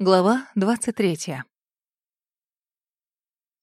Глава 23.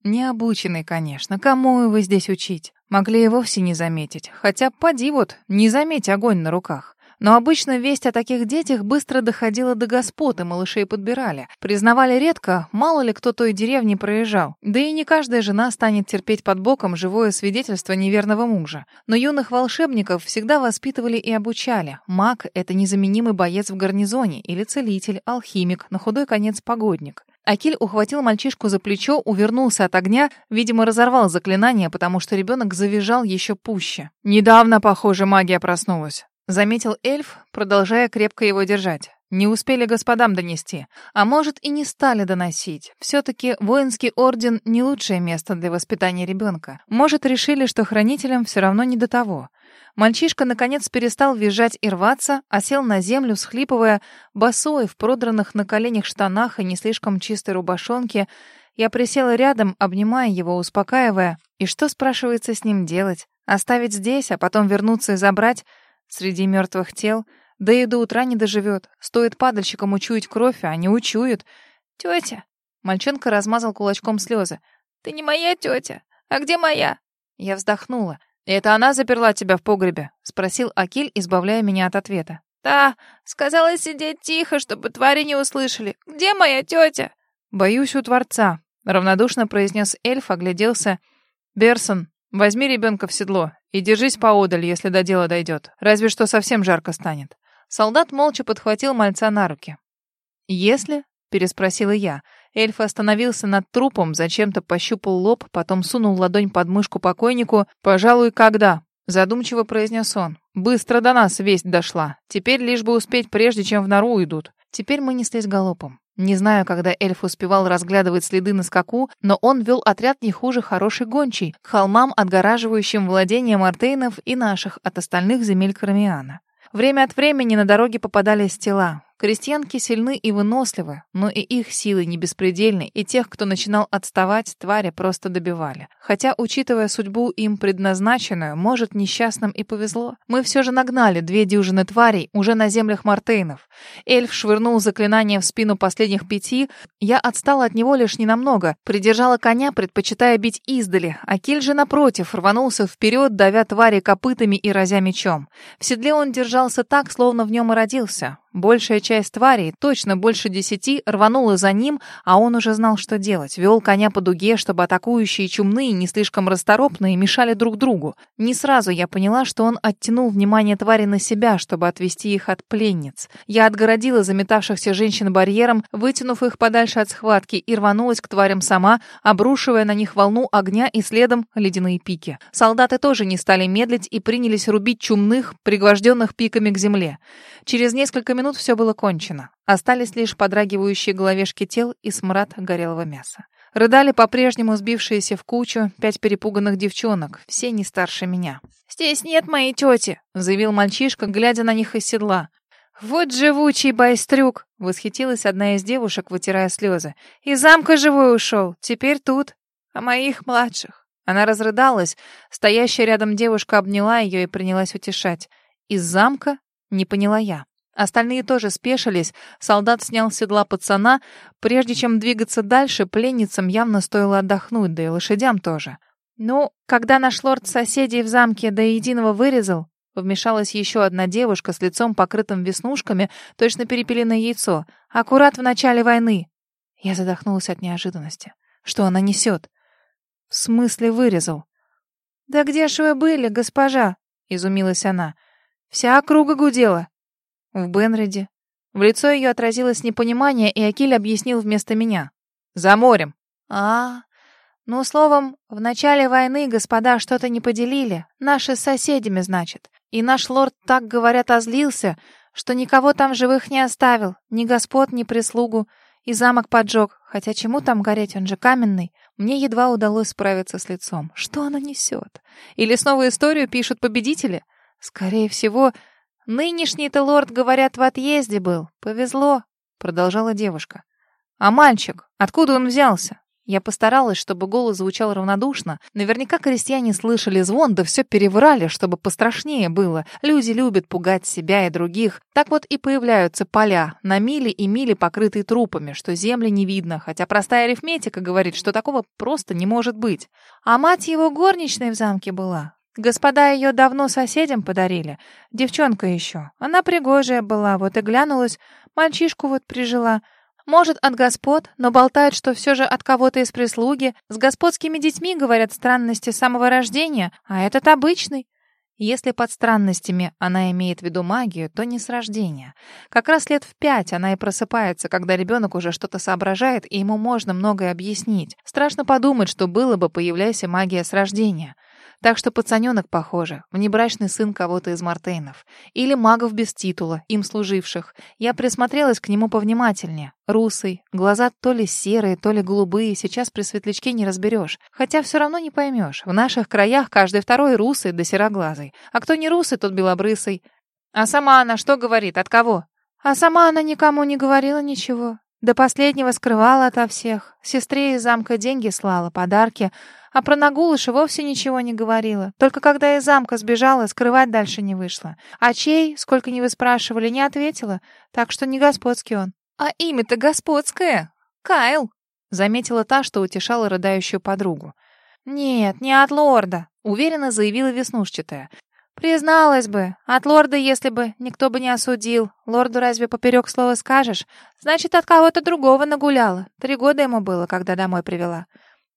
Необученный, конечно. Кому его здесь учить? Могли и вовсе не заметить. Хотя, поди вот, не заметь огонь на руках. Но обычно весть о таких детях быстро доходила до господ, и малышей подбирали. Признавали редко, мало ли кто той деревни проезжал. Да и не каждая жена станет терпеть под боком живое свидетельство неверного мужа. Но юных волшебников всегда воспитывали и обучали. Маг — это незаменимый боец в гарнизоне, или целитель, алхимик, на худой конец погодник. Акиль ухватил мальчишку за плечо, увернулся от огня, видимо, разорвал заклинание, потому что ребенок завизжал еще пуще. «Недавно, похоже, магия проснулась», Заметил эльф, продолжая крепко его держать. Не успели господам донести. А может, и не стали доносить. Все-таки воинский орден — не лучшее место для воспитания ребенка. Может, решили, что хранителям все равно не до того. Мальчишка, наконец, перестал визжать и рваться, а сел на землю, схлипывая, босой, в продранных на коленях штанах и не слишком чистой рубашонке. Я присела рядом, обнимая его, успокаивая. И что, спрашивается, с ним делать? Оставить здесь, а потом вернуться и забрать? Среди мертвых тел, да и до утра не доживет. Стоит падальщикам учуять кровь, а они учуют. Тетя. Мальчонка размазал кулачком слезы. Ты не моя тетя. А где моя? Я вздохнула. «Это она заперла тебя в погребе?» — спросил Акиль, избавляя меня от ответа. «Да, сказала сидеть тихо, чтобы твари не услышали. Где моя тетя?» «Боюсь у Творца», — равнодушно произнес эльф, огляделся. «Берсон, возьми ребенка в седло и держись поодаль, если до дела дойдет. Разве что совсем жарко станет. Солдат молча подхватил мальца на руки. «Если?» — переспросила я. Эльф остановился над трупом, зачем-то пощупал лоб, потом сунул ладонь под мышку покойнику. «Пожалуй, когда?» — задумчиво произнес он. «Быстро до нас весть дошла. Теперь лишь бы успеть, прежде чем в нору уйдут». Теперь мы неслись галопом. Не знаю, когда эльф успевал разглядывать следы на скаку, но он вел отряд не хуже хорошей гончей, к холмам, отгораживающим владения Мартейнов и наших от остальных земель Кармиана. Время от времени на дороге попадались тела. Крестьянки сильны и выносливы, но и их силы не беспредельны, и тех, кто начинал отставать, твари просто добивали. Хотя, учитывая судьбу им предназначенную, может, несчастным и повезло. Мы все же нагнали две дюжины тварей уже на землях Мартейнов. Эльф швырнул заклинание в спину последних пяти. Я отстала от него лишь ненамного, придержала коня, предпочитая бить издали, а Киль же, напротив, рванулся вперед, давя твари копытами и разя мечом. В седле он держался так, словно в нем и родился. Большая часть тварей, точно больше десяти, рванула за ним, а он уже знал, что делать. Вел коня по дуге, чтобы атакующие чумные, не слишком расторопные, мешали друг другу. Не сразу я поняла, что он оттянул внимание твари на себя, чтобы отвести их от пленниц. Я отгородила заметавшихся женщин барьером, вытянув их подальше от схватки, и рванулась к тварям сама, обрушивая на них волну огня и следом ледяные пики. Солдаты тоже не стали медлить и принялись рубить чумных, пригвожденных пиками к земле. Через несколько минут минут все было кончено. Остались лишь подрагивающие головешки тел и смрад горелого мяса. Рыдали по-прежнему сбившиеся в кучу пять перепуганных девчонок, все не старше меня. «Здесь нет моей тети», — заявил мальчишка, глядя на них из седла. «Вот живучий байстрюк!» — восхитилась одна из девушек, вытирая слезы. «Из замка живой ушел, теперь тут, а моих младших». Она разрыдалась. Стоящая рядом девушка обняла ее и принялась утешать. «Из замка?» — не поняла я. Остальные тоже спешились. Солдат снял с седла пацана. Прежде чем двигаться дальше, пленницам явно стоило отдохнуть, да и лошадям тоже. «Ну, когда наш лорд соседей в замке до единого вырезал...» Вмешалась еще одна девушка с лицом покрытым веснушками, точно перепеленное яйцо. Аккурат в начале войны. Я задохнулась от неожиданности. Что она несет? В смысле вырезал? «Да где ж вы были, госпожа?» — изумилась она. «Вся округа гудела. В Бенреде. В лицо ее отразилось непонимание, и Акиль объяснил вместо меня. «За морем». «А, ну, словом, в начале войны господа что-то не поделили. Наши с соседями, значит. И наш лорд, так говорят, озлился, что никого там живых не оставил, ни господ, ни прислугу, и замок поджег. Хотя чему там гореть, он же каменный. Мне едва удалось справиться с лицом. Что она несет? Или снова историю пишут победители? Скорее всего, «Нынешний-то лорд, говорят, в отъезде был. Повезло», — продолжала девушка. «А мальчик? Откуда он взялся?» Я постаралась, чтобы голос звучал равнодушно. Наверняка крестьяне слышали звон, да все переврали, чтобы пострашнее было. Люди любят пугать себя и других. Так вот и появляются поля, на мили и мили покрытые трупами, что земли не видно, хотя простая арифметика говорит, что такого просто не может быть. А мать его горничной в замке была. Господа ее давно соседям подарили. Девчонка еще. Она пригожая была, вот и глянулась. Мальчишку вот прижила. Может, от господ, но болтают, что все же от кого-то из прислуги. С господскими детьми, говорят, странности самого рождения, а этот обычный. Если под странностями она имеет в виду магию, то не с рождения. Как раз лет в пять она и просыпается, когда ребенок уже что-то соображает, и ему можно многое объяснить. Страшно подумать, что было бы, появляясь магия с рождения. Так что пацаненок, похоже, внебрачный сын кого-то из Мартейнов. Или магов без титула, им служивших. Я присмотрелась к нему повнимательнее. Русый, глаза то ли серые, то ли голубые, сейчас при светлячке не разберешь. Хотя все равно не поймешь. В наших краях каждый второй русый да сероглазый. А кто не русый, тот белобрысый. А сама она что говорит? От кого? А сама она никому не говорила ничего. До последнего скрывала ото всех. Сестре из замка деньги слала, подарки. А про Нагулыша вовсе ничего не говорила. Только когда из замка сбежала, скрывать дальше не вышло. А чей, сколько не вы спрашивали, не ответила. Так что не господский он. А имя-то господское. Кайл. Заметила та, что утешала рыдающую подругу. «Нет, не от лорда», — уверенно заявила веснушчатая. «Призналась бы. От лорда, если бы, никто бы не осудил. Лорду разве поперек слова скажешь? Значит, от кого-то другого нагуляла. Три года ему было, когда домой привела.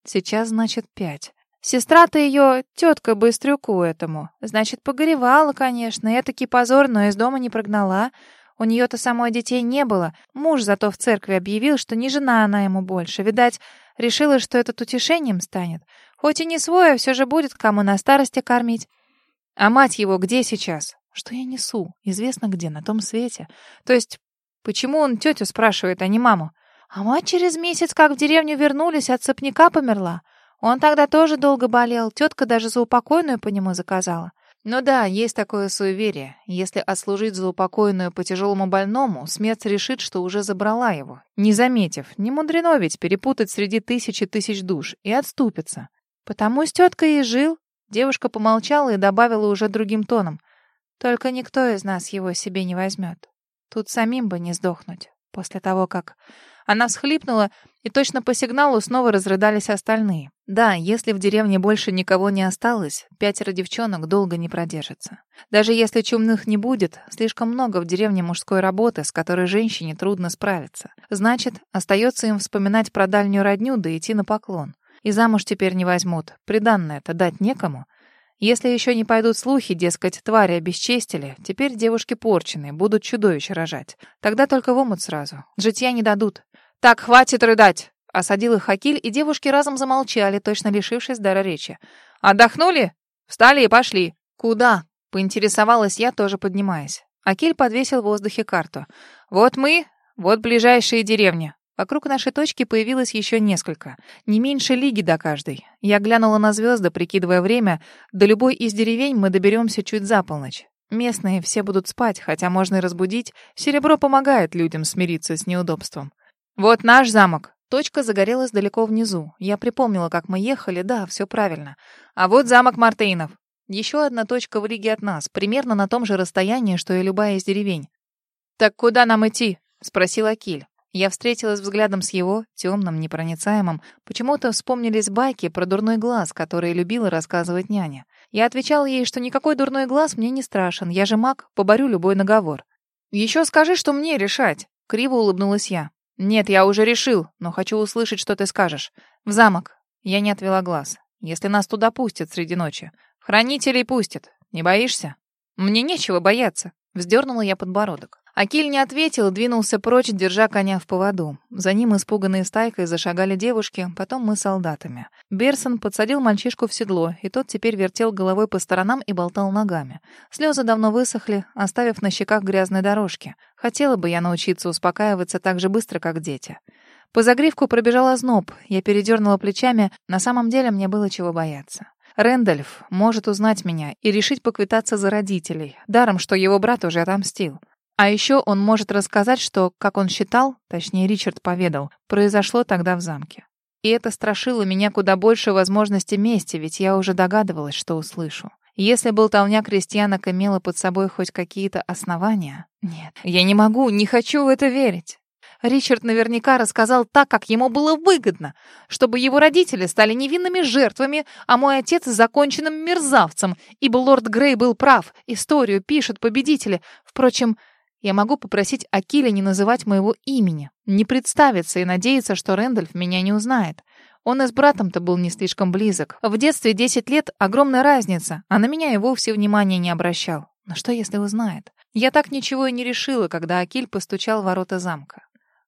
Сейчас, значит, пять. Сестра-то ее тетка быстрюку этому. Значит, погоревала, конечно. Этакий позор, но из дома не прогнала. У нее-то самой детей не было. Муж зато в церкви объявил, что не жена она ему больше. Видать, решила, что этот утешением станет. Хоть и не свой, а все же будет кому на старости кормить. А мать его где сейчас? Что я несу? Известно где, на том свете. То есть, почему он тетю спрашивает, а не маму? А мать через месяц, как в деревню вернулись, от цепняка померла. Он тогда тоже долго болел, тетка даже заупокойную по нему заказала. Ну да, есть такое суеверие. Если отслужить заупокойную по тяжелому больному, смерть решит, что уже забрала его. Не заметив, не мудрено ведь перепутать среди тысячи тысяч душ и отступится. Потому с теткой и жил. Девушка помолчала и добавила уже другим тоном. Только никто из нас его себе не возьмет. Тут самим бы не сдохнуть. После того, как... Она всхлипнула, и точно по сигналу снова разрыдались остальные. Да, если в деревне больше никого не осталось, пятеро девчонок долго не продержатся. Даже если чумных не будет, слишком много в деревне мужской работы, с которой женщине трудно справиться. Значит, остается им вспоминать про дальнюю родню да идти на поклон. И замуж теперь не возьмут. Приданное-то дать некому. Если еще не пойдут слухи, дескать, твари обесчестили, теперь девушки порченые, будут чудовищ рожать. Тогда только в омут сразу. Житья не дадут. «Так, хватит рыдать!» Осадил их Хакиль, и девушки разом замолчали, точно лишившись дара речи. «Отдохнули? Встали и пошли!» «Куда?» — поинтересовалась я, тоже поднимаясь. Акиль подвесил в воздухе карту. «Вот мы, вот ближайшие деревни. Вокруг нашей точки появилось еще несколько. Не меньше лиги до каждой. Я глянула на звезды, прикидывая время. До любой из деревень мы доберемся чуть за полночь. Местные все будут спать, хотя можно и разбудить. Серебро помогает людям смириться с неудобством. «Вот наш замок». Точка загорелась далеко внизу. Я припомнила, как мы ехали. Да, все правильно. А вот замок Мартейнов. Еще одна точка в лиге от нас, примерно на том же расстоянии, что и любая из деревень. «Так куда нам идти?» — спросил Акиль. Я встретилась взглядом с его, темным, непроницаемым. Почему-то вспомнились байки про дурной глаз, которые любила рассказывать няня. Я отвечал ей, что никакой дурной глаз мне не страшен. Я же маг, поборю любой наговор. «Еще скажи, что мне решать!» — криво улыбнулась я. «Нет, я уже решил, но хочу услышать, что ты скажешь. В замок». Я не отвела глаз. «Если нас туда пустят среди ночи. Хранителей пустят. Не боишься?» «Мне нечего бояться», — вздернула я подбородок. Акиль не ответил, двинулся прочь, держа коня в поводу. За ним испуганные стайкой зашагали девушки, потом мы солдатами. Берсон подсадил мальчишку в седло, и тот теперь вертел головой по сторонам и болтал ногами. Слезы давно высохли, оставив на щеках грязные дорожки. Хотела бы я научиться успокаиваться так же быстро, как дети. По загривку пробежал озноб, я передернула плечами, на самом деле мне было чего бояться. Рэндальф может узнать меня и решить поквитаться за родителей, даром, что его брат уже отомстил. А еще он может рассказать, что, как он считал, точнее Ричард поведал, произошло тогда в замке. И это страшило меня куда больше возможности мести, ведь я уже догадывалась, что услышу. Если болтовня крестьянок имела под собой хоть какие-то основания... Нет, я не могу, не хочу в это верить. Ричард наверняка рассказал так, как ему было выгодно, чтобы его родители стали невинными жертвами, а мой отец — законченным мерзавцем, ибо лорд Грей был прав, историю пишут победители. Впрочем, я могу попросить Акиля не называть моего имени, не представиться и надеяться, что Рэндольф меня не узнает. Он и с братом-то был не слишком близок. В детстве 10 лет — огромная разница, а на меня и вовсе внимания не обращал. Но что, если узнает? Я так ничего и не решила, когда Акиль постучал в ворота замка.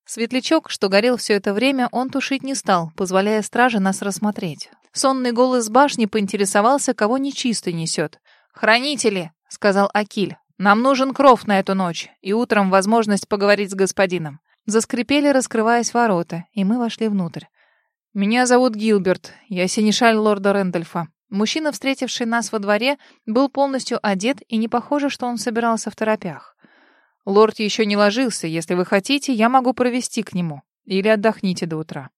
Светлячок, что горел все это время, он тушить не стал, позволяя страже нас рассмотреть. Сонный голос башни поинтересовался, кого нечисто несет. «Хранители!» — сказал Акиль. Нам нужен кров на эту ночь, и утром возможность поговорить с господином. Заскрипели, раскрываясь ворота, и мы вошли внутрь. Меня зовут Гилберт, я синешаль лорда Рэндольфа. Мужчина, встретивший нас во дворе, был полностью одет, и не похоже, что он собирался в торопях. Лорд еще не ложился, если вы хотите, я могу провести к нему. Или отдохните до утра.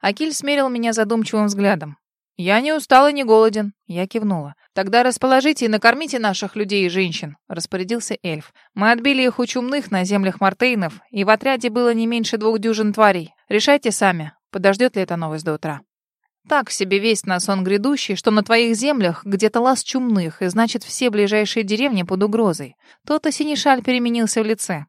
Акиль смерил меня задумчивым взглядом. «Я не устал и не голоден», — я кивнула. «Тогда расположите и накормите наших людей и женщин», — распорядился эльф. «Мы отбили их у чумных на землях Мартейнов, и в отряде было не меньше двух дюжин тварей. Решайте сами, подождет ли эта новость до утра». Так себе весть на сон грядущий, что на твоих землях где-то лаз чумных, и значит, все ближайшие деревни под угрозой. То-то синишаль переменился в лице.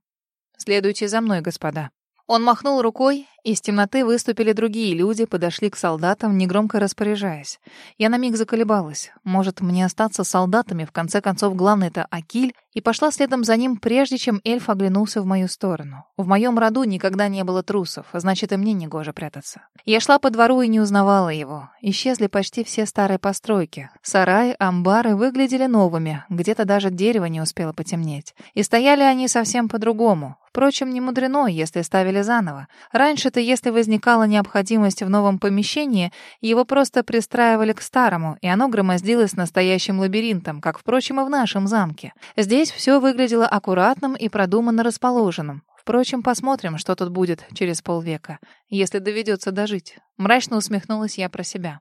«Следуйте за мной, господа». Он махнул рукой, из темноты выступили другие люди, подошли к солдатам, негромко распоряжаясь. Я на миг заколебалась. Может, мне остаться солдатами? В конце концов, главный-то Акиль. И пошла следом за ним, прежде чем эльф оглянулся в мою сторону. В моем роду никогда не было трусов, значит, и мне негоже прятаться. Я шла по двору и не узнавала его. Исчезли почти все старые постройки. Сараи, амбары выглядели новыми, где-то даже дерево не успело потемнеть. И стояли они совсем по-другому. Впрочем, не мудрено, если ставили заново. Раньше-то, если возникала необходимость в новом помещении, его просто пристраивали к старому, и оно громоздилось настоящим лабиринтом, как, впрочем, и в нашем замке. Здесь все выглядело аккуратным и продуманно расположенным. Впрочем, посмотрим, что тут будет через полвека, если доведется дожить. Мрачно усмехнулась я про себя.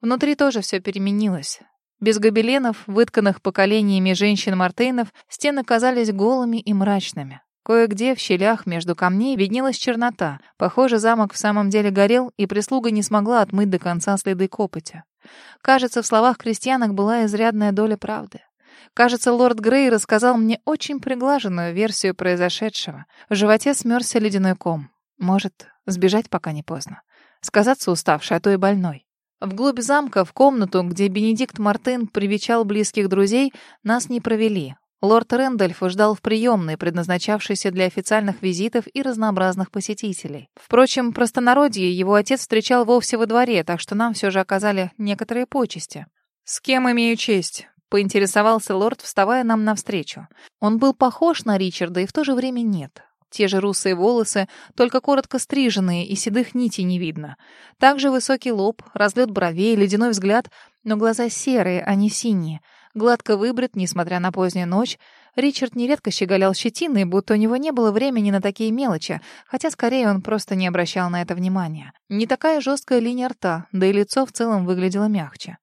Внутри тоже все переменилось. Без гобеленов, вытканных поколениями женщин-мартейнов, стены казались голыми и мрачными. Кое-где в щелях между камней виднелась чернота. Похоже, замок в самом деле горел, и прислуга не смогла отмыть до конца следы копоти. Кажется, в словах крестьянок была изрядная доля правды. Кажется, лорд Грей рассказал мне очень приглаженную версию произошедшего. В животе смерзся ледяной ком. Может, сбежать пока не поздно. Сказаться уставшей, а то и больной. Вглубь замка, в комнату, где Бенедикт Мартын привечал близких друзей, нас не провели. Лорд Рэндольф ждал в приемной, предназначавшейся для официальных визитов и разнообразных посетителей. Впрочем, простонародье его отец встречал вовсе во дворе, так что нам все же оказали некоторые почести. «С кем имею честь?» — поинтересовался лорд, вставая нам навстречу. Он был похож на Ричарда и в то же время нет. Те же русые волосы, только коротко стриженные, и седых нитей не видно. Также высокий лоб, разлет бровей, ледяной взгляд, но глаза серые, а не синие — Гладко выбрит, несмотря на позднюю ночь, Ричард нередко щеголял щетиной, будто у него не было времени на такие мелочи, хотя скорее он просто не обращал на это внимания. Не такая жесткая линия рта, да и лицо в целом выглядело мягче.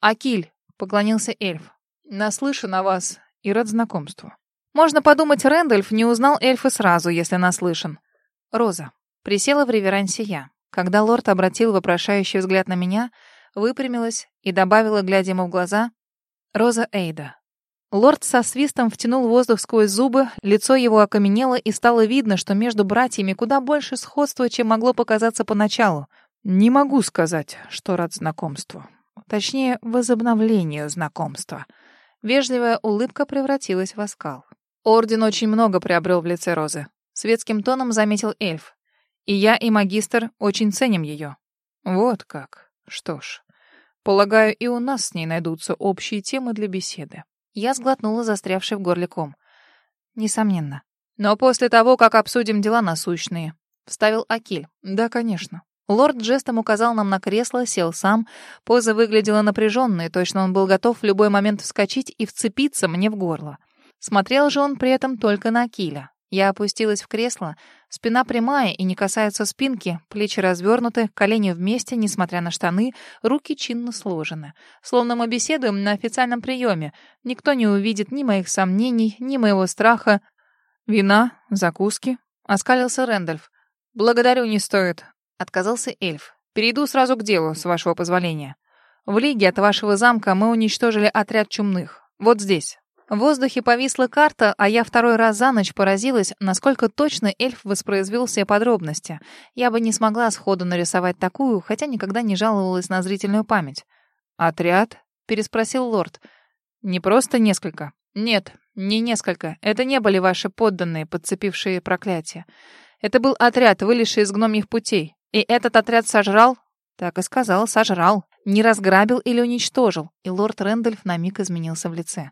«Акиль», — поклонился эльф, — «наслышан о вас и рад знакомству». Можно подумать, Рэндольф не узнал эльфа сразу, если наслышан. Роза. Присела в реверансе я. Когда лорд обратил вопрошающий взгляд на меня, выпрямилась и добавила, глядя ему в глаза, Роза Эйда. Лорд со свистом втянул воздух сквозь зубы, лицо его окаменело, и стало видно, что между братьями куда больше сходства, чем могло показаться поначалу. Не могу сказать, что рад знакомству. Точнее, возобновлению знакомства. Вежливая улыбка превратилась в оскал. Орден очень много приобрел в лице Розы. Светским тоном заметил эльф. И я, и магистр очень ценим ее. Вот как. Что ж, Полагаю, и у нас с ней найдутся общие темы для беседы. Я сглотнула застрявший в горле ком. Несомненно. Но после того, как обсудим дела насущные, вставил Акиль. Да, конечно. Лорд жестом указал нам на кресло, сел сам. Поза выглядела напряженной, точно он был готов в любой момент вскочить и вцепиться мне в горло. Смотрел же он при этом только на Акиля. Я опустилась в кресло, спина прямая и не касается спинки, плечи развернуты, колени вместе, несмотря на штаны, руки чинно сложены. Словно мы беседуем на официальном приеме. Никто не увидит ни моих сомнений, ни моего страха. «Вина? Закуски?» — оскалился Рэндольф. «Благодарю, не стоит», — отказался эльф. «Перейду сразу к делу, с вашего позволения. В лиге от вашего замка мы уничтожили отряд чумных. Вот здесь». В воздухе повисла карта, а я второй раз за ночь поразилась, насколько точно эльф воспроизвел все подробности. Я бы не смогла сходу нарисовать такую, хотя никогда не жаловалась на зрительную память. «Отряд?» — переспросил лорд. «Не просто несколько?» «Нет, не несколько. Это не были ваши подданные, подцепившие проклятие. Это был отряд, вылезший из гномьих путей. И этот отряд сожрал?» Так и сказал, сожрал. Не разграбил или уничтожил. И лорд Рэндольф на миг изменился в лице.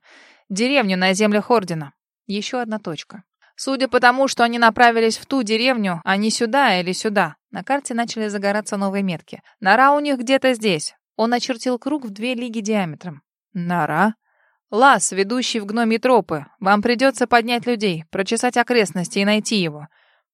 Деревню на землях Ордена. Еще одна точка. Судя по тому, что они направились в ту деревню, а не сюда или сюда, на карте начали загораться новые метки. Нора у них где-то здесь. Он очертил круг в две лиги диаметром. Нора? Лаз, ведущий в гномьи тропы. Вам придется поднять людей, прочесать окрестности и найти его.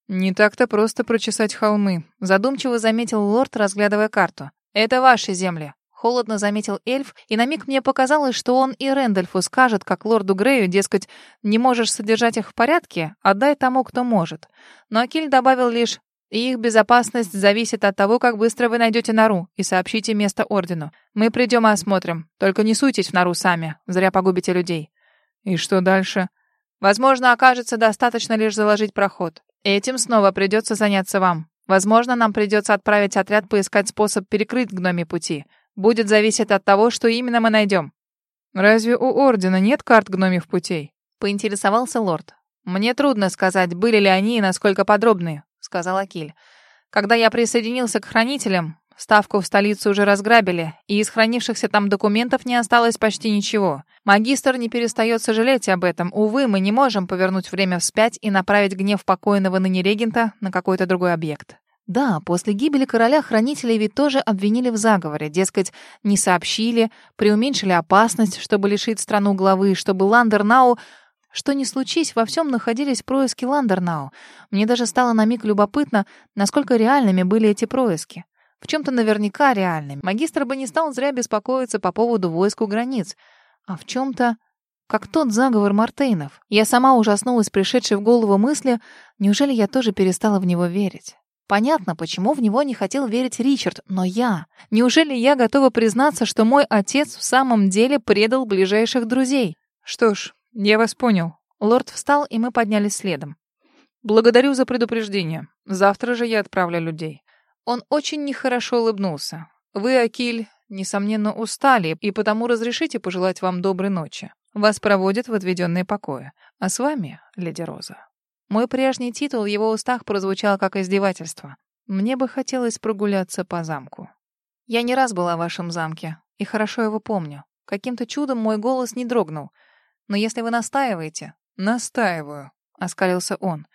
Не так-то просто прочесать холмы, задумчиво заметил лорд, разглядывая карту. Это ваши земли. Холодно заметил эльф, и на миг мне показалось, что он и Рэндольфу скажет, как лорду Грею, дескать, не можешь содержать их в порядке, отдай тому, кто может. Но Акиль добавил лишь их безопасность зависит от того, как быстро вы найдете нору и сообщите место ордену. Мы придем и осмотрим. Только не суйтесь в нору сами, зря погубите людей. И что дальше? Возможно, окажется достаточно лишь заложить проход. Этим снова придется заняться вам. Возможно, нам придется отправить отряд поискать способ перекрыть гноми пути. Будет зависеть от того, что именно мы найдем. Разве у Ордена нет карт гномих путей? Поинтересовался лорд. Мне трудно сказать, были ли они и насколько подробные, сказал Акиль. Когда я присоединился к хранителям, ставку в столицу уже разграбили, и из хранившихся там документов не осталось почти ничего. Магистр не перестает сожалеть об этом. Увы, мы не можем повернуть время вспять и направить гнев покойного ныне регента на какой-то другой объект. Да, после гибели короля хранителей ведь тоже обвинили в заговоре, дескать, не сообщили, преуменьшили опасность, чтобы лишить страну главы, чтобы Ландернау... Что ни случись, во всем находились происки Ландернау. Мне даже стало на миг любопытно, насколько реальными были эти происки. В чем-то наверняка реальными. Магистр бы не стал зря беспокоиться по поводу войск у границ. А в чем-то... Как тот заговор Мартейнов. Я сама ужаснулась пришедшей в голову мысли, неужели я тоже перестала в него верить? Понятно, почему в него не хотел верить Ричард, но я... Неужели я готова признаться, что мой отец в самом деле предал ближайших друзей? Что ж, я вас понял. Лорд встал, и мы поднялись следом. Благодарю за предупреждение. Завтра же я отправлю людей. Он очень нехорошо улыбнулся. Вы, Акиль, несомненно, устали, и потому разрешите пожелать вам доброй ночи. Вас проводят в отведенные покои. А с вами, леди Роза, мой прежний титул в его устах прозвучал как издевательство. Мне бы хотелось прогуляться по замку. Я не раз была в вашем замке, и хорошо его помню. Каким-то чудом мой голос не дрогнул. Но если вы настаиваете... Настаиваю, — оскалился он.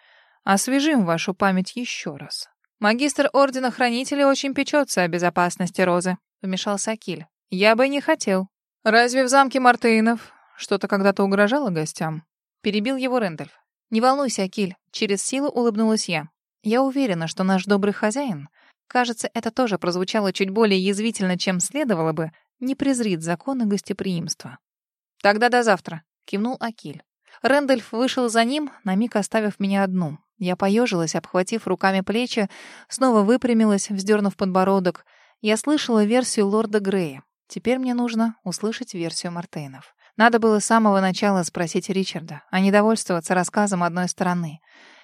Освежим вашу память еще раз. Магистр Ордена Хранителей очень печется о безопасности Розы, — вмешался Акиль. Я бы не хотел. Разве в замке Мартынов что-то когда-то угрожало гостям? Перебил его Рэндальф. «Не волнуйся, Акиль», — через силу улыбнулась я. «Я уверена, что наш добрый хозяин, кажется, это тоже прозвучало чуть более язвительно, чем следовало бы, не презрит законы гостеприимства». «Тогда до завтра», — кивнул Акиль. Рэндольф вышел за ним, на миг оставив меня одну. Я поежилась, обхватив руками плечи, снова выпрямилась, вздернув подбородок. Я слышала версию лорда Грея. Теперь мне нужно услышать версию Мартейнов. Надо было с самого начала спросить Ричарда, а не довольствоваться рассказом одной стороны.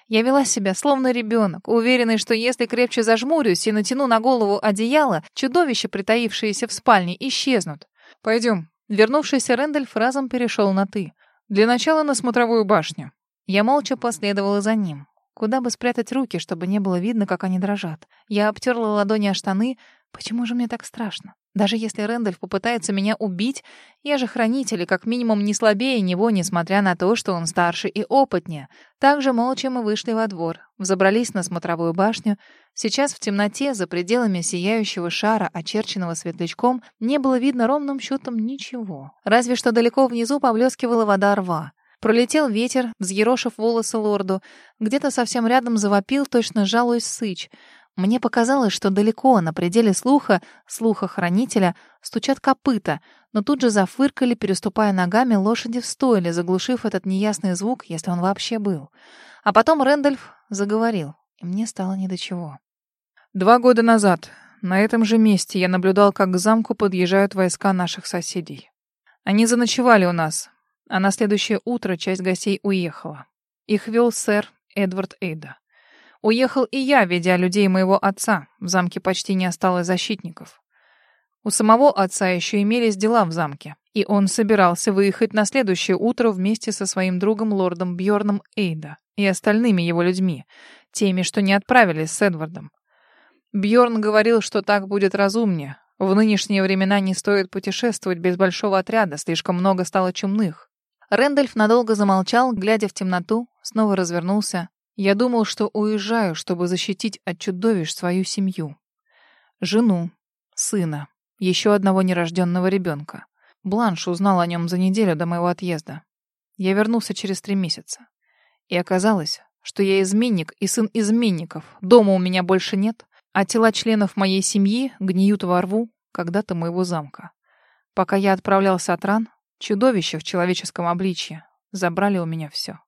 Я вела себя словно ребенок, уверенный, что если крепче зажмурюсь и натяну на голову одеяло, чудовища, притаившиеся в спальне, исчезнут. «Пойдем». Вернувшийся Рэндальф разом перешел на «ты». «Для начала на смотровую башню». Я молча последовала за ним. Куда бы спрятать руки, чтобы не было видно, как они дрожат. Я обтерла ладони о штаны. Почему же мне так страшно? Даже если Рэндальф попытается меня убить, я же хранитель и как минимум не слабее него, несмотря на то, что он старше и опытнее. Также молча мы вышли во двор, взобрались на смотровую башню. Сейчас в темноте, за пределами сияющего шара, очерченного светлячком, не было видно ровным счетом ничего. Разве что далеко внизу поблескивала вода рва. Пролетел ветер, взъерошив волосы лорду. Где-то совсем рядом завопил, точно жалуясь сыч. Мне показалось, что далеко, на пределе слуха, слуха хранителя, стучат копыта, но тут же зафыркали, переступая ногами, лошади в стойле, заглушив этот неясный звук, если он вообще был. А потом Рэндольф заговорил, и мне стало не до чего. Два года назад на этом же месте я наблюдал, как к замку подъезжают войска наших соседей. Они заночевали у нас, а на следующее утро часть гостей уехала. Их вел сэр Эдвард Эйда. Уехал и я, ведя людей моего отца. В замке почти не осталось защитников. У самого отца еще имелись дела в замке, и он собирался выехать на следующее утро вместе со своим другом лордом Бьорном Эйда и остальными его людьми, теми, что не отправились с Эдвардом. Бьорн говорил, что так будет разумнее. В нынешние времена не стоит путешествовать без большого отряда, слишком много стало чумных. Рэндальф надолго замолчал, глядя в темноту, снова развернулся. Я думал, что уезжаю, чтобы защитить от чудовищ свою семью. Жену, сына, еще одного нерожденного ребенка. Бланш узнал о нем за неделю до моего отъезда. Я вернулся через три месяца. И оказалось, что я изменник и сын изменников. Дома у меня больше нет, а тела членов моей семьи гниют во рву когда-то моего замка. Пока я отправлялся от ран, Чудовища в человеческом обличье забрали у меня все.